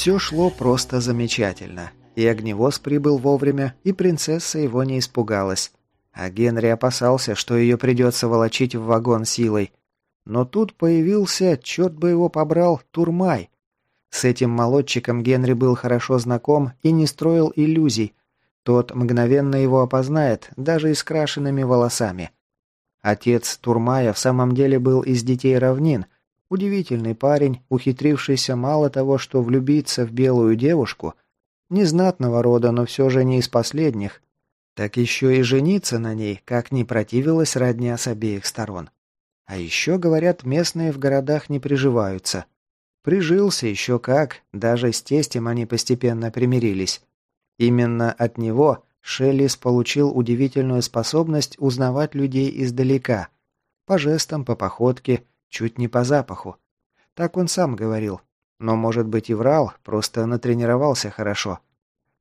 Все шло просто замечательно. И огневоз прибыл вовремя, и принцесса его не испугалась. А Генри опасался, что ее придется волочить в вагон силой. Но тут появился, черт бы его побрал, Турмай. С этим молодчиком Генри был хорошо знаком и не строил иллюзий. Тот мгновенно его опознает, даже и с крашенными волосами. Отец Турмая в самом деле был из детей равнин. Удивительный парень, ухитрившийся мало того, что влюбиться в белую девушку, незнатного рода, но все же не из последних, так еще и жениться на ней, как ни противилась родня с обеих сторон. А еще, говорят, местные в городах не приживаются. Прижился еще как, даже с тестем они постепенно примирились. Именно от него Шеллис получил удивительную способность узнавать людей издалека. По жестам, по походке, чуть не по запаху. Так он сам говорил. Но, может быть, и врал, просто натренировался хорошо.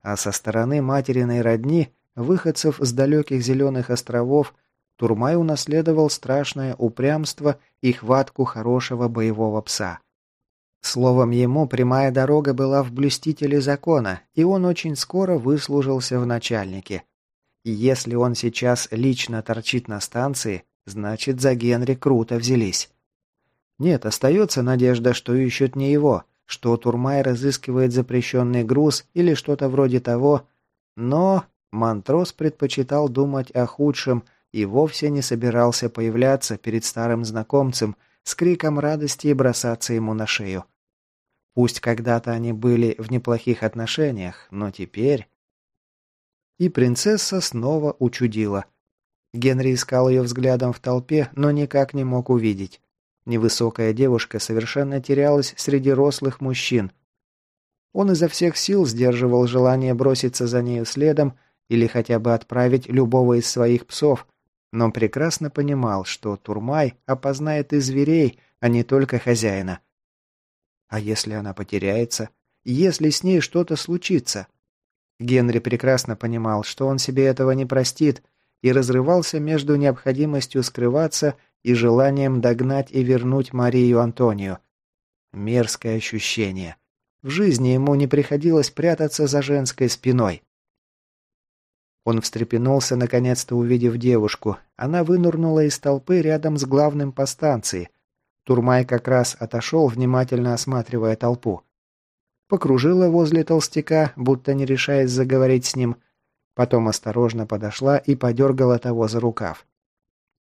А со стороны материной родни, выходцев с далеких зеленых островов, Турмай унаследовал страшное упрямство и хватку хорошего боевого пса – Словом, ему прямая дорога была в блюстителе закона, и он очень скоро выслужился в начальнике. И если он сейчас лично торчит на станции, значит, за Генри круто взялись. Нет, остается надежда, что ищут не его, что Турмай разыскивает запрещенный груз или что-то вроде того, но Монтрос предпочитал думать о худшем и вовсе не собирался появляться перед старым знакомцем – с криком радости и бросаться ему на шею. Пусть когда-то они были в неплохих отношениях, но теперь... И принцесса снова учудила. Генри искал ее взглядом в толпе, но никак не мог увидеть. Невысокая девушка совершенно терялась среди рослых мужчин. Он изо всех сил сдерживал желание броситься за нею следом или хотя бы отправить любого из своих псов – но прекрасно понимал, что Турмай опознает и зверей, а не только хозяина. А если она потеряется? Если с ней что-то случится? Генри прекрасно понимал, что он себе этого не простит, и разрывался между необходимостью скрываться и желанием догнать и вернуть Марию Антонию. Мерзкое ощущение. В жизни ему не приходилось прятаться за женской спиной. Он встрепенулся, наконец-то увидев девушку. Она вынырнула из толпы рядом с главным по станции. Турмай как раз отошел, внимательно осматривая толпу. Покружила возле толстяка, будто не решаясь заговорить с ним. Потом осторожно подошла и подергала того за рукав.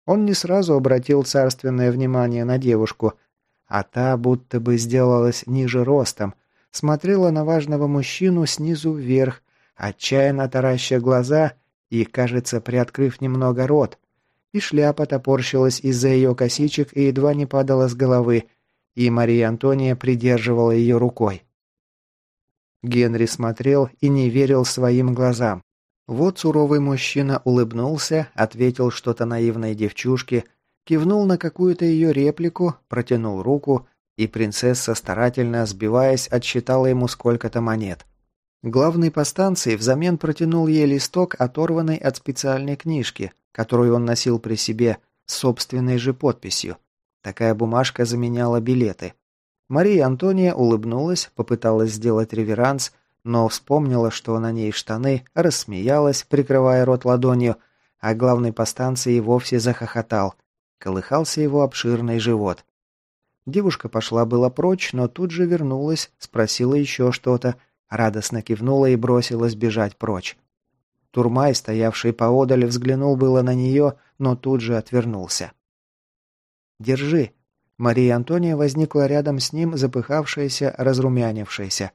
Он не сразу обратил царственное внимание на девушку, а та будто бы сделалась ниже ростом, смотрела на важного мужчину снизу вверх, отчаянно тараща глаза и, кажется, приоткрыв немного рот. И шляпа топорщилась из-за ее косичек и едва не падала с головы, и Мария Антония придерживала ее рукой. Генри смотрел и не верил своим глазам. Вот суровый мужчина улыбнулся, ответил что-то наивной девчушке, кивнул на какую-то ее реплику, протянул руку, и принцесса, старательно сбиваясь, отсчитала ему сколько-то монет. Главный по станции взамен протянул ей листок, оторванный от специальной книжки, которую он носил при себе, с собственной же подписью. Такая бумажка заменяла билеты. Мария Антония улыбнулась, попыталась сделать реверанс, но вспомнила, что на ней штаны, рассмеялась, прикрывая рот ладонью, а главный по станции вовсе захохотал. Колыхался его обширный живот. Девушка пошла было прочь, но тут же вернулась, спросила еще что-то, Радостно кивнула и бросилась бежать прочь. Турмай, стоявший поодаль, взглянул было на нее, но тут же отвернулся. «Держи». Мария Антония возникла рядом с ним, запыхавшаяся, разрумянившаяся.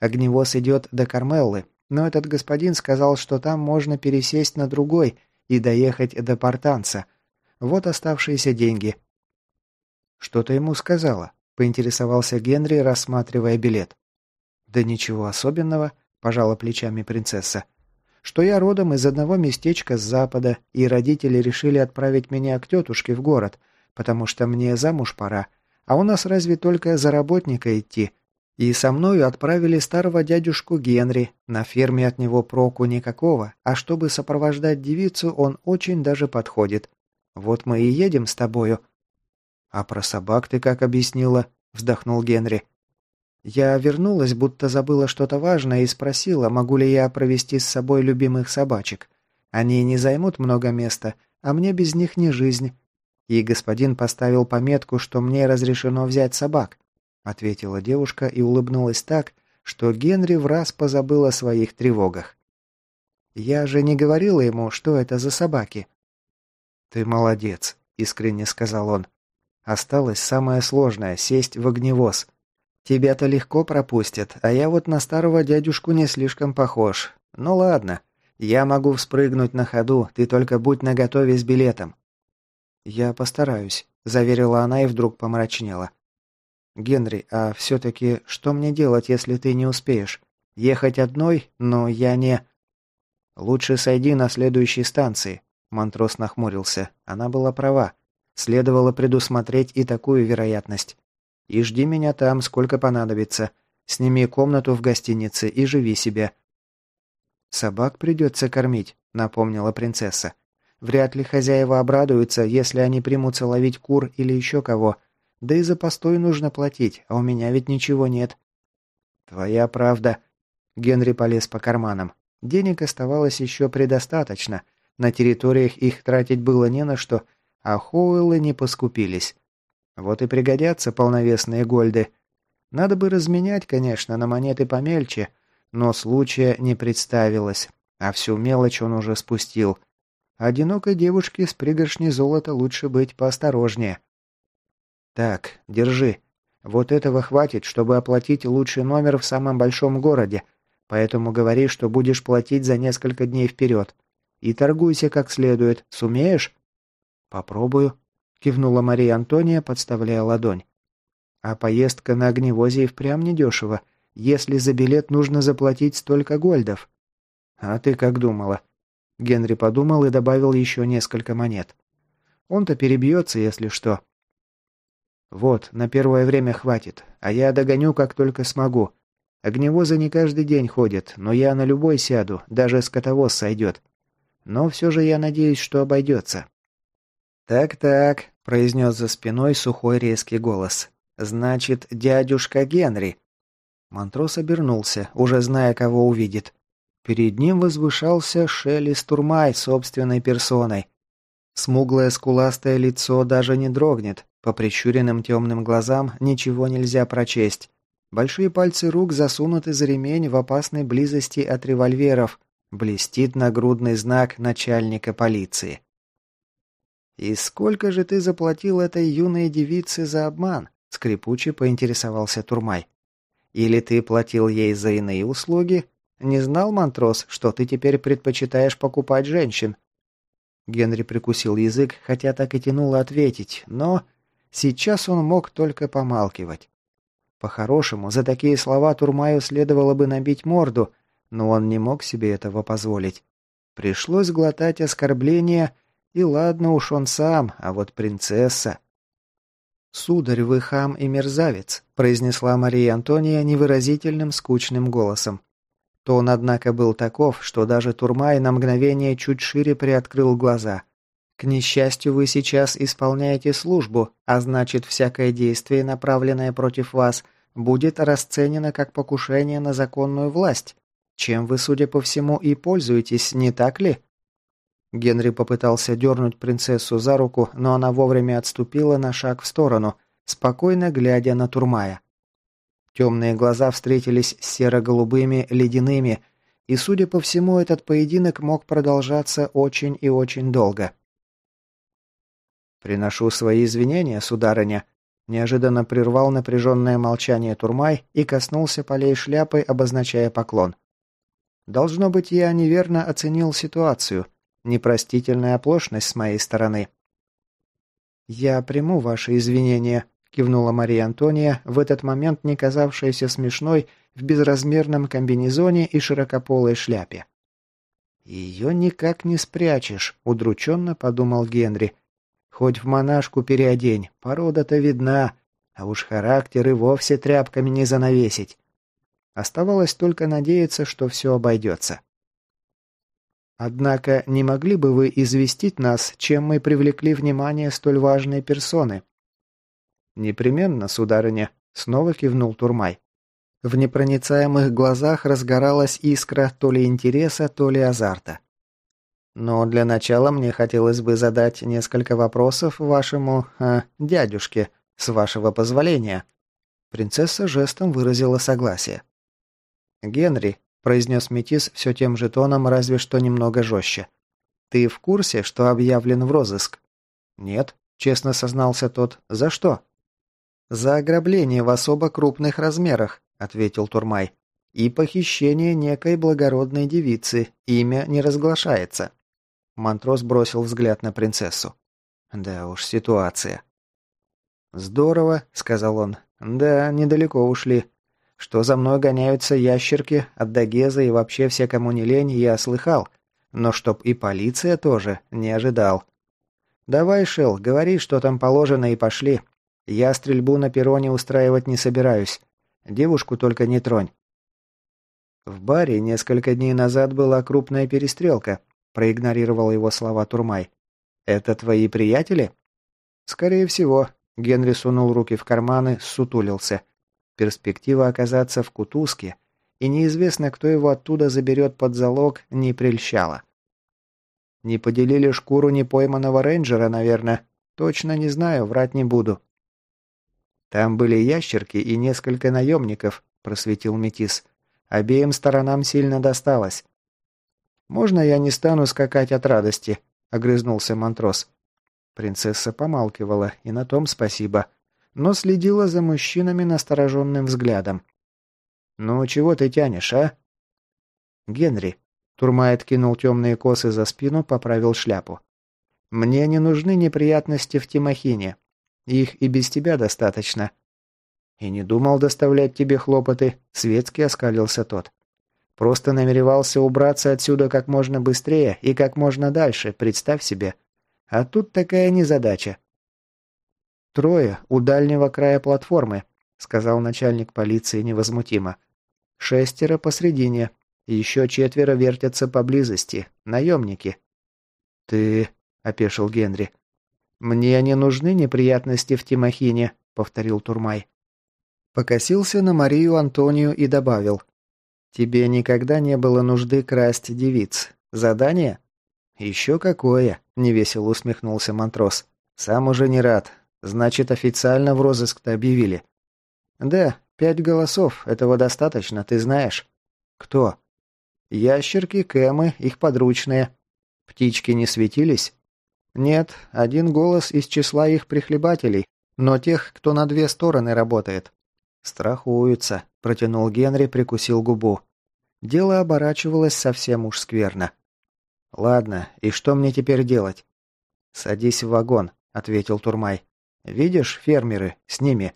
Огневоз идет до Кармеллы, но этот господин сказал, что там можно пересесть на другой и доехать до Портанца. Вот оставшиеся деньги. «Что-то ему сказала», — поинтересовался Генри, рассматривая билет. «Да ничего особенного», – пожала плечами принцесса. «Что я родом из одного местечка с запада, и родители решили отправить меня к тетушке в город, потому что мне замуж пора, а у нас разве только за работника идти. И со мною отправили старого дядюшку Генри, на ферме от него проку никакого, а чтобы сопровождать девицу, он очень даже подходит. Вот мы и едем с тобою». «А про собак ты как объяснила?» – вздохнул Генри. Я вернулась, будто забыла что-то важное и спросила, могу ли я провести с собой любимых собачек. Они не займут много места, а мне без них не жизнь. И господин поставил пометку, что мне разрешено взять собак», — ответила девушка и улыбнулась так, что Генри в раз позабыл о своих тревогах. «Я же не говорила ему, что это за собаки». «Ты молодец», — искренне сказал он. «Осталось самое сложное — сесть в огневоз. Тебя-то легко пропустят, а я вот на старого дядюшку не слишком похож. Ну ладно, я могу вспрыгнуть на ходу, ты только будь наготове с билетом». «Я постараюсь», — заверила она и вдруг помрачнела. «Генри, а все-таки что мне делать, если ты не успеешь? Ехать одной? Но я не...» «Лучше сойди на следующей станции», — Монтрос нахмурился. Она была права. Следовало предусмотреть и такую вероятность. И жди меня там, сколько понадобится. Сними комнату в гостинице и живи себе». «Собак придется кормить», — напомнила принцесса. «Вряд ли хозяева обрадуются, если они примутся ловить кур или еще кого. Да и за постой нужно платить, а у меня ведь ничего нет». «Твоя правда». Генри полез по карманам. Денег оставалось еще предостаточно. На территориях их тратить было не на что, а Хоуэллы не поскупились. Вот и пригодятся полновесные гольды. Надо бы разменять, конечно, на монеты помельче, но случая не представилось, а всю мелочь он уже спустил. Одинокой девушке с пригоршней золота лучше быть поосторожнее. Так, держи. Вот этого хватит, чтобы оплатить лучший номер в самом большом городе, поэтому говори, что будешь платить за несколько дней вперед. И торгуйся как следует. Сумеешь? Попробую кивнула Мария Антония, подставляя ладонь. А поездка на огневозе и впрямь недешево, если за билет нужно заплатить столько гольдов. А ты как думала? Генри подумал и добавил еще несколько монет. Он-то перебьется, если что. Вот, на первое время хватит, а я догоню, как только смогу. Огневозы не каждый день ходят, но я на любой сяду, даже скотовоз сойдет. Но все же я надеюсь, что обойдется. «Так-так», — произнес за спиной сухой резкий голос. «Значит, дядюшка Генри». Монтрос обернулся, уже зная, кого увидит. Перед ним возвышался Шелли Стурмай собственной персоной. Смуглое скуластое лицо даже не дрогнет, по прищуренным темным глазам ничего нельзя прочесть. Большие пальцы рук засунуты за ремень в опасной близости от револьверов. Блестит нагрудный знак начальника полиции. «И сколько же ты заплатил этой юной девице за обман?» — скрипуче поинтересовался Турмай. «Или ты платил ей за иные услуги? Не знал, Монтрос, что ты теперь предпочитаешь покупать женщин?» Генри прикусил язык, хотя так и тянуло ответить, но сейчас он мог только помалкивать. По-хорошему, за такие слова Турмаю следовало бы набить морду, но он не мог себе этого позволить. Пришлось глотать оскорбления и ладно уж он сам, а вот принцесса... «Сударь, вы хам и мерзавец», – произнесла Мария Антония невыразительным скучным голосом. Тон, однако, был таков, что даже Турмай на мгновение чуть шире приоткрыл глаза. «К несчастью, вы сейчас исполняете службу, а значит, всякое действие, направленное против вас, будет расценено как покушение на законную власть, чем вы, судя по всему, и пользуетесь, не так ли?» Генри попытался дернуть принцессу за руку, но она вовремя отступила на шаг в сторону, спокойно глядя на Турмая. Темные глаза встретились с серо-голубыми, ледяными, и, судя по всему, этот поединок мог продолжаться очень и очень долго. «Приношу свои извинения, сударыня», – неожиданно прервал напряженное молчание Турмай и коснулся полей шляпой, обозначая поклон. «Должно быть, я неверно оценил ситуацию. Непростительная оплошность с моей стороны. «Я приму ваши извинения», – кивнула Мария Антония, в этот момент не казавшаяся смешной в безразмерном комбинезоне и широкополой шляпе. «Ее никак не спрячешь», – удрученно подумал Генри. «Хоть в монашку переодень, порода-то видна, а уж характер и вовсе тряпками не занавесить». Оставалось только надеяться, что все обойдется. Однако не могли бы вы известить нас, чем мы привлекли внимание столь важной персоны?» «Непременно, сударыня», — снова кивнул Турмай. В непроницаемых глазах разгоралась искра то ли интереса, то ли азарта. Но для начала мне хотелось бы задать несколько вопросов вашему... Э, дядюшке, с вашего позволения». Принцесса жестом выразила согласие. «Генри», – произнес Метис все тем же тоном, разве что немного жестче. «Ты в курсе, что объявлен в розыск?» «Нет», – честно сознался тот. «За что?» «За ограбление в особо крупных размерах», – ответил Турмай. «И похищение некой благородной девицы. Имя не разглашается». Монтрос бросил взгляд на принцессу. «Да уж, ситуация». «Здорово», — сказал он. «Да, недалеко ушли. Что за мной гоняются ящерки, от Дагеза и вообще все, кому не лень, я слыхал. Но чтоб и полиция тоже, не ожидал. Давай, Шел, говори, что там положено, и пошли. Я стрельбу на перроне устраивать не собираюсь. Девушку только не тронь». В баре несколько дней назад была крупная перестрелка, проигнорировал его слова Турмай. «Это твои приятели?» «Скорее всего». Генри сунул руки в карманы, сутулился. Перспектива оказаться в кутузке, и неизвестно, кто его оттуда заберет под залог, не прельщала. «Не поделили шкуру непойманного рейнджера, наверное. Точно не знаю, врать не буду». «Там были ящерки и несколько наемников», – просветил Метис. «Обеим сторонам сильно досталось. «Можно я не стану скакать от радости?» – огрызнулся Монтрос. Принцесса помалкивала, и на том спасибо, но следила за мужчинами настороженным взглядом. «Ну, чего ты тянешь, а?» «Генри», – Турмай откинул темные косы за спину, поправил шляпу. «Мне не нужны неприятности в Тимохине. Их и без тебя достаточно». «И не думал доставлять тебе хлопоты», – светски оскалился тот. Просто намеревался убраться отсюда как можно быстрее и как можно дальше, представь себе. А тут такая незадача. «Трое у дальнего края платформы», — сказал начальник полиции невозмутимо. «Шестеро посредине. Еще четверо вертятся поблизости. Наемники». «Ты...» — опешил Генри. «Мне не нужны неприятности в Тимохине», — повторил Турмай. Покосился на Марию Антонию и добавил. Тебе никогда не было нужды красть девиц. Задание? Еще какое, невесело усмехнулся Монтрос. Сам уже не рад. Значит, официально в розыск-то объявили. Да, пять голосов, этого достаточно, ты знаешь. Кто? Ящерки, кэмы, их подручные. Птички не светились? Нет, один голос из числа их прихлебателей, но тех, кто на две стороны работает. Страхуются, протянул Генри, прикусил губу. Дело оборачивалось совсем уж скверно. «Ладно, и что мне теперь делать?» «Садись в вагон», — ответил Турмай. «Видишь, фермеры, с ними».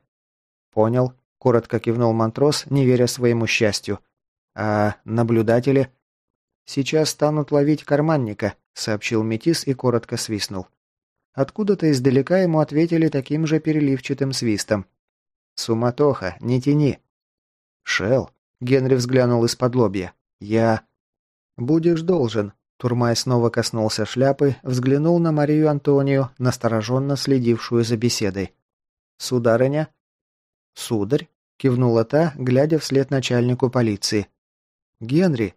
«Понял», — коротко кивнул Монтрос, не веря своему счастью. «А наблюдатели?» «Сейчас станут ловить карманника», — сообщил Метис и коротко свистнул. Откуда-то издалека ему ответили таким же переливчатым свистом. «Суматоха, не тяни». «Шел», Генри взглянул из-под лобья. «Я...» «Будешь должен». Турмай снова коснулся шляпы, взглянул на Марию Антонию, настороженно следившую за беседой. «Сударыня?» «Сударь?» – кивнула та, глядя вслед начальнику полиции. «Генри?»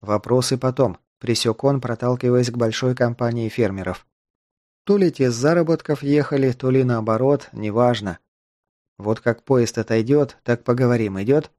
«Вопросы потом», – присек он, проталкиваясь к большой компании фермеров. То ли те с заработков ехали, то ли наоборот, неважно. Вот как поезд отойдет, так поговорим, идет?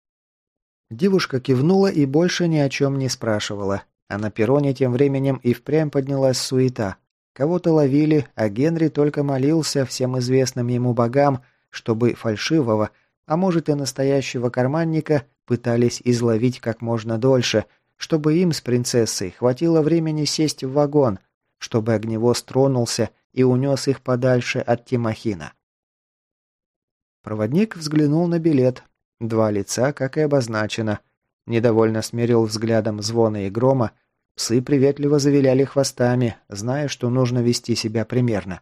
Девушка кивнула и больше ни о чем не спрашивала. А на перроне тем временем и впрямь поднялась суета. Кого-то ловили, а Генри только молился всем известным ему богам, чтобы фальшивого, а может и настоящего карманника, пытались изловить как можно дольше, чтобы им с принцессой хватило времени сесть в вагон, чтобы огневоз тронулся и унес их подальше от Тимохина. Проводник взглянул на билет, Два лица, как и обозначено. Недовольно смерил взглядом звона и грома. Псы приветливо завиляли хвостами, зная, что нужно вести себя примерно.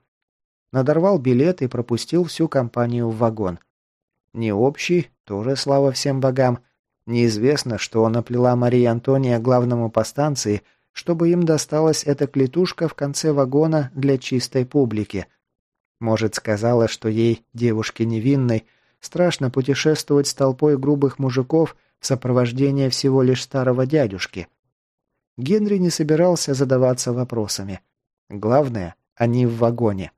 Надорвал билет и пропустил всю компанию в вагон. Не общий, тоже слава всем богам. Неизвестно, что наплела Мария Антония главному по станции, чтобы им досталась эта клетушка в конце вагона для чистой публики. Может, сказала, что ей, девушке невинной, Страшно путешествовать с толпой грубых мужиков в сопровождении всего лишь старого дядюшки. Генри не собирался задаваться вопросами. Главное, они в вагоне.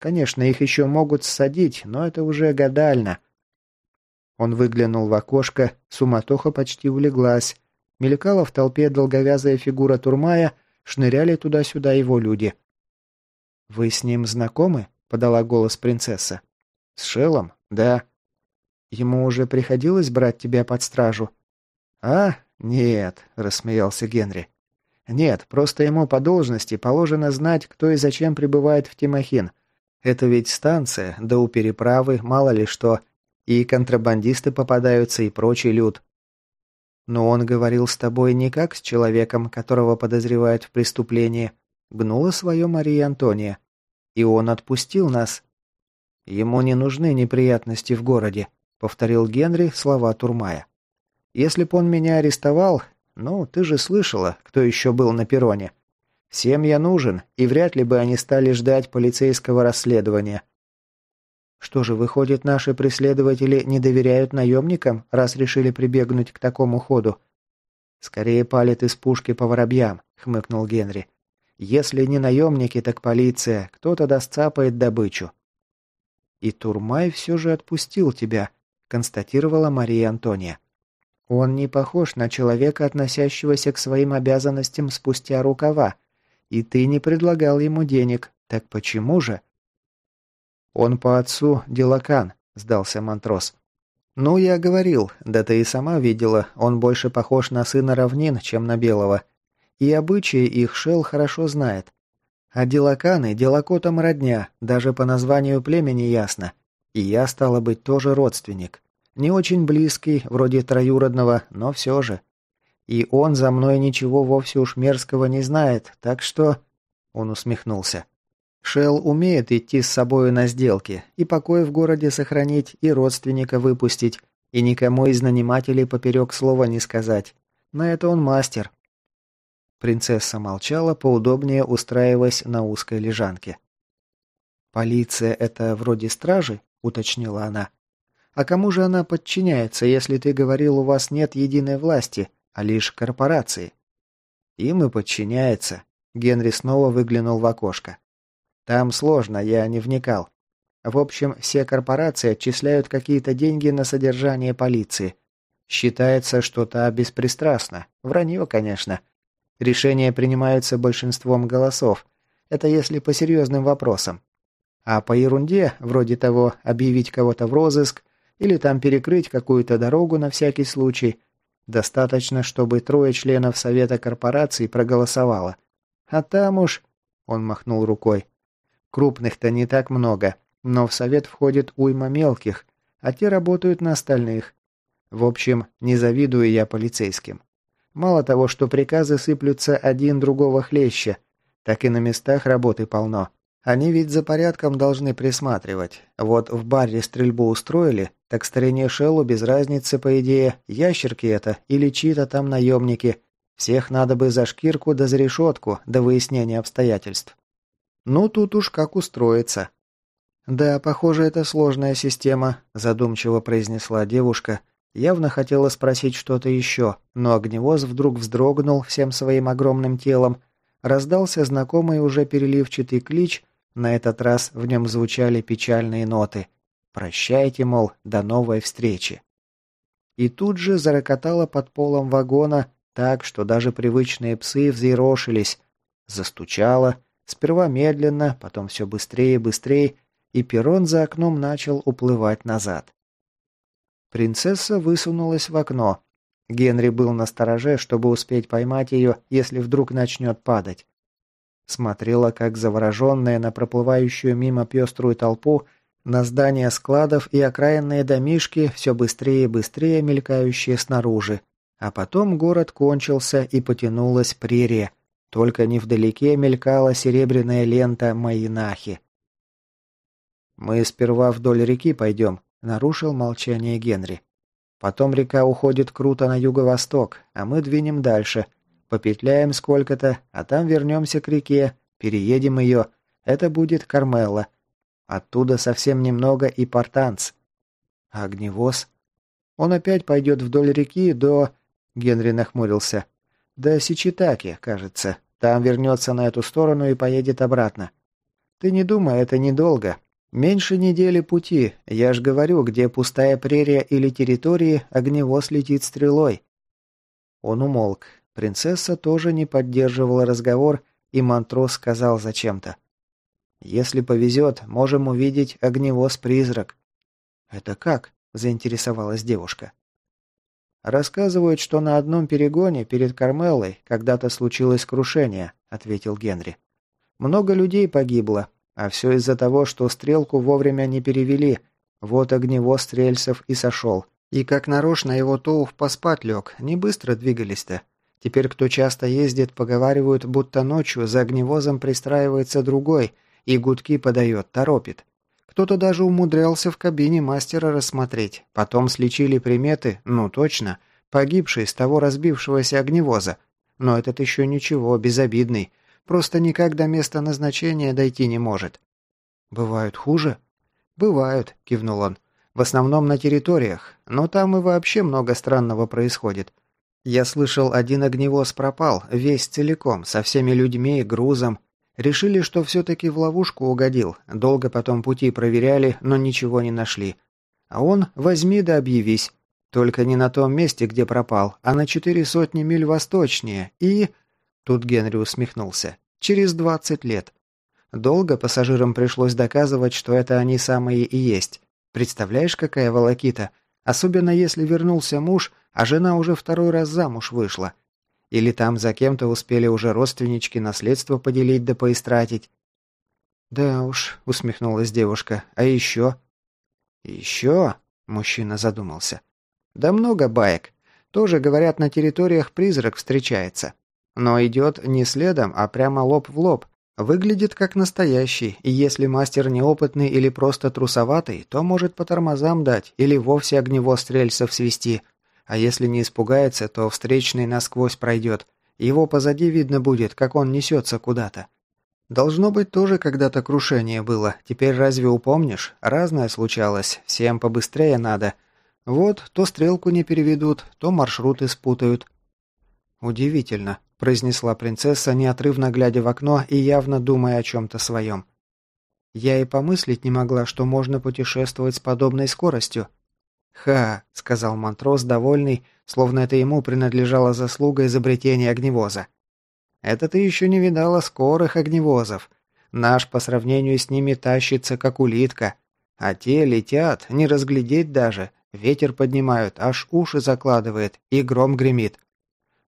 Конечно, их еще могут ссадить, но это уже гадально. Он выглянул в окошко, суматоха почти улеглась. Мелькала в толпе долговязая фигура Турмая, шныряли туда-сюда его люди. «Вы с ним знакомы?» — подала голос принцесса. «С Шелом? Да». «Ему уже приходилось брать тебя под стражу?» «А? Нет», — рассмеялся Генри. «Нет, просто ему по должности положено знать, кто и зачем прибывает в Тимохин. Это ведь станция, да у переправы мало ли что. И контрабандисты попадаются, и прочий люд. Но он говорил с тобой не как с человеком, которого подозревают в преступлении. Гнула свое Мария Антония. И он отпустил нас. Ему не нужны неприятности в городе, повторил Генри слова Турмая. Если б он меня арестовал, ну, ты же слышала, кто еще был на перроне. Всем я нужен, и вряд ли бы они стали ждать полицейского расследования. Что же, выходит, наши преследователи не доверяют наемникам, раз решили прибегнуть к такому ходу? Скорее палит из пушки по воробьям, хмыкнул Генри. Если не наемники, так полиция. Кто-то достапает добычу. И Турмай все же отпустил тебя, констатировала Мария Антония. Он не похож на человека, относящегося к своим обязанностям спустя рукава. И ты не предлагал ему денег. Так почему же? Он по отцу Дилакан, сдался Монтрос. Ну, я говорил, да ты и сама видела, он больше похож на сына равнин, чем на белого. И обычаи их Шел хорошо знает. А Дилаканы Дилакотам родня, даже по названию племени ясно. И я, стало быть, тоже родственник. Не очень близкий, вроде троюродного, но все же. И он за мной ничего вовсе уж мерзкого не знает, так что...» Он усмехнулся. «Шелл умеет идти с собою на сделки, и покой в городе сохранить, и родственника выпустить, и никому из нанимателей поперек слова не сказать. На это он мастер». Принцесса молчала, поудобнее устраиваясь на узкой лежанке. «Полиция — это вроде стражи?» — уточнила она. «А кому же она подчиняется, если ты говорил, у вас нет единой власти, а лишь корпорации. Им и подчиняется. Генри снова выглянул в окошко. Там сложно, я не вникал. В общем, все корпорации отчисляют какие-то деньги на содержание полиции. Считается, что та беспристрастна. Вранье, конечно. Решения принимаются большинством голосов. Это если по серьезным вопросам. А по ерунде, вроде того, объявить кого-то в розыск или там перекрыть какую-то дорогу на всякий случай, Достаточно, чтобы трое членов совета корпорации проголосовало. А там уж... Он махнул рукой. Крупных-то не так много, но в совет входит уйма мелких, а те работают на остальных. В общем, не завидую я полицейским. Мало того, что приказы сыплются один другого хлеще, так и на местах работы полно. Они ведь за порядком должны присматривать. Вот в баре стрельбу устроили, так старине Шеллу без разницы, по идее, ящерки это или чьи-то там наемники. Всех надо бы за шкирку да за решетку до выяснения обстоятельств. Ну, тут уж как устроиться. «Да, похоже, это сложная система», – задумчиво произнесла девушка. Явно хотела спросить что-то еще, но огневоз вдруг вздрогнул всем своим огромным телом, раздался знакомый уже переливчатый клич, на этот раз в нем звучали печальные ноты. «Прощайте, мол, до новой встречи». И тут же зарокотало под полом вагона так, что даже привычные псы взъерошились. Застучало, сперва медленно, потом все быстрее и быстрее, и перрон за окном начал уплывать назад. Принцесса высунулась в окно. Генри был на стороже, чтобы успеть поймать ее, если вдруг начнет падать. Смотрела, как завороженная на проплывающую мимо пеструю толпу, на здания складов и окраинные домишки, все быстрее и быстрее мелькающие снаружи. А потом город кончился и потянулась прерия. Только невдалеке мелькала серебряная лента Майнахи. «Мы сперва вдоль реки пойдем», — нарушил молчание Генри. «Потом река уходит круто на юго-восток, а мы двинем дальше. Попетляем сколько-то, а там вернемся к реке, переедем ее. Это будет Кармелла. Оттуда совсем немного и Портанц. огневоз? Он опять пойдет вдоль реки до... Генри нахмурился. До Сичитаки, кажется. Там вернется на эту сторону и поедет обратно. Ты не думай, это недолго. Меньше недели пути. Я ж говорю, где пустая прерия или территории, огневоз летит стрелой. Он умолк. Принцесса тоже не поддерживала разговор, и Монтрос сказал зачем-то. «Если повезет, можем увидеть огневоз-призрак». «Это как?» – заинтересовалась девушка. «Рассказывают, что на одном перегоне перед Кармеллой когда-то случилось крушение», – ответил Генри. «Много людей погибло, а все из-за того, что стрелку вовремя не перевели. Вот огневоз стрельцев и сошел. И как нарочно его Тоуф поспать лег, не быстро двигались-то. Теперь кто часто ездит, поговаривают, будто ночью за огневозом пристраивается другой и гудки подает, торопит. Кто-то даже умудрялся в кабине мастера рассмотреть. Потом слечили приметы, ну точно, погибший с того разбившегося огневоза. Но этот еще ничего, безобидный. Просто никак до места назначения дойти не может. «Бывают хуже?» «Бывают», — кивнул он. «В основном на территориях, но там и вообще много странного происходит. Я слышал, один огневоз пропал, весь целиком, со всеми людьми и грузом. Решили, что все-таки в ловушку угодил. Долго потом пути проверяли, но ничего не нашли. А он возьми да объявись. Только не на том месте, где пропал, а на четыре сотни миль восточнее. И... Тут Генри усмехнулся. Через двадцать лет. Долго пассажирам пришлось доказывать, что это они самые и есть. Представляешь, какая волокита? Особенно если вернулся муж, а жена уже второй раз замуж вышла. Или там за кем-то успели уже родственнички наследство поделить да поистратить. «Да уж», — усмехнулась девушка, — «а еще?» «Еще?» — мужчина задумался. «Да много баек. Тоже, говорят, на территориях призрак встречается. Но идет не следом, а прямо лоб в лоб. Выглядит как настоящий, и если мастер неопытный или просто трусоватый, то может по тормозам дать или вовсе огневоз стрельцев свести. А если не испугается, то встречный насквозь пройдет. Его позади видно будет, как он несется куда-то. Должно быть, тоже когда-то крушение было. Теперь разве упомнишь? Разное случалось. Всем побыстрее надо. Вот, то стрелку не переведут, то маршруты спутают. Удивительно произнесла принцесса, неотрывно глядя в окно и явно думая о чем-то своем. Я и помыслить не могла, что можно путешествовать с подобной скоростью. «Ха», — сказал Монтрос, довольный, словно это ему принадлежала заслуга изобретения огневоза. «Это ты еще не видала скорых огневозов. Наш по сравнению с ними тащится, как улитка. А те летят, не разглядеть даже. Ветер поднимают, аж уши закладывает, и гром гремит.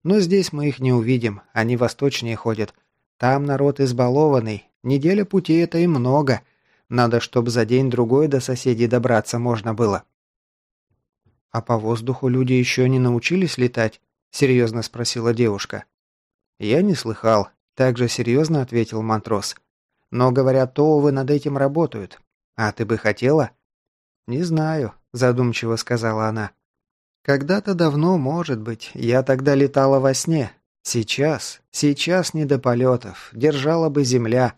Но здесь мы их не увидим, они восточнее ходят. Там народ избалованный, неделя пути это и много. Надо, чтобы за день-другой до соседей добраться можно было». «А по воздуху люди еще не научились летать?» – серьезно спросила девушка. «Я не слыхал», – также серьезно ответил матрос. «Но, говорят, то вы над этим работают. А ты бы хотела?» «Не знаю», – задумчиво сказала она. Когда-то давно, может быть, я тогда летала во сне. Сейчас, сейчас не до полетов, держала бы земля.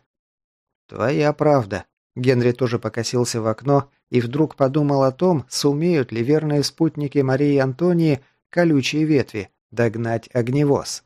Твоя правда. Генри тоже покосился в окно и вдруг подумал о том, сумеют ли верные спутники Марии Антонии колючие ветви догнать огневоз.